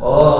فأوف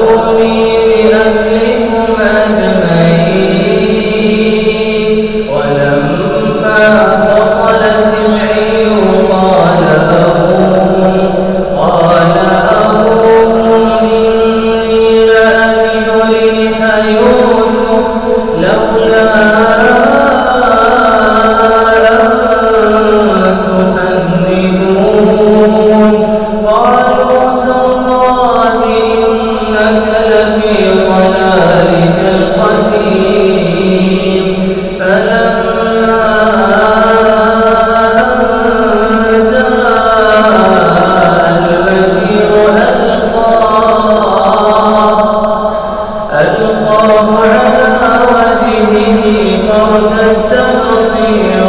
فأتوني بأهلكم أجمعين. الله على وجهه فارتد بصيرا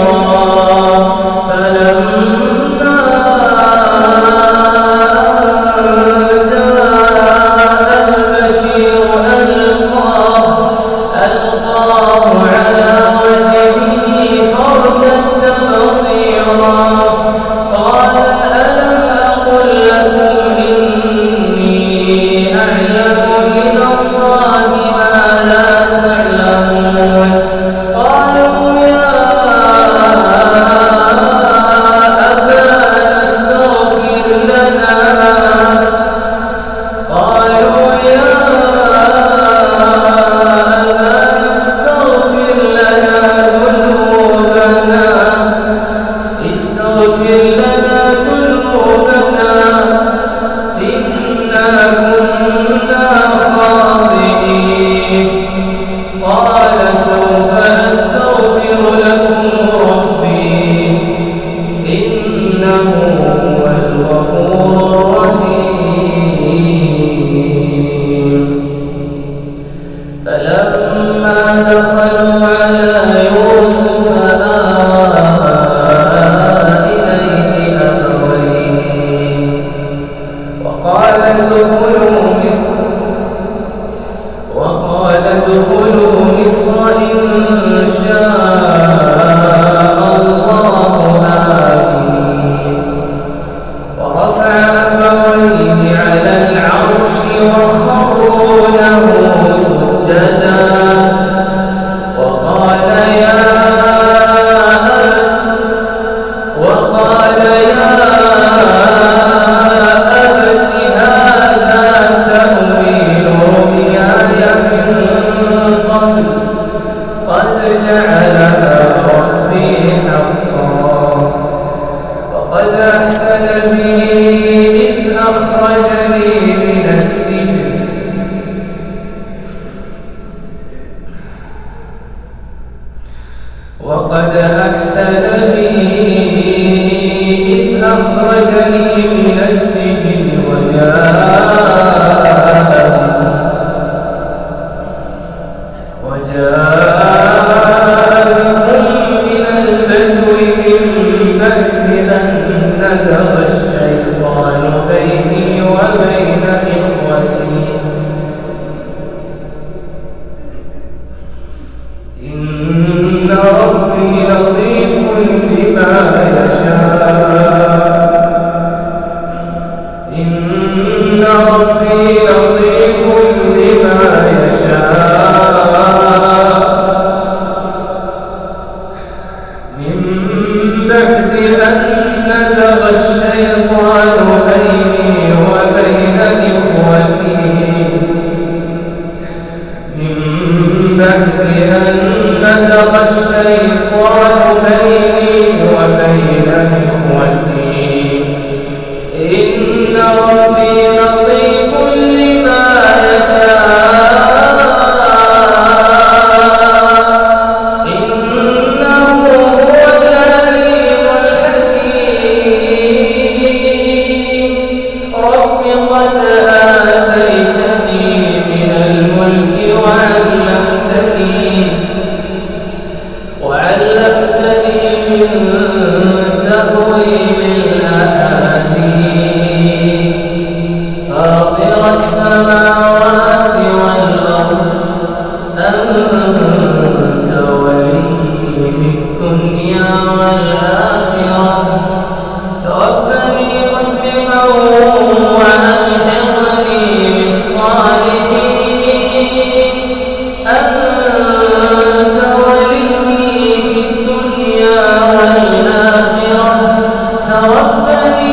من السجن وجاء بكم وجاء بكم من البدو من بعد أن نزغ الشيطان بيني وبين إخوتي إن حرصت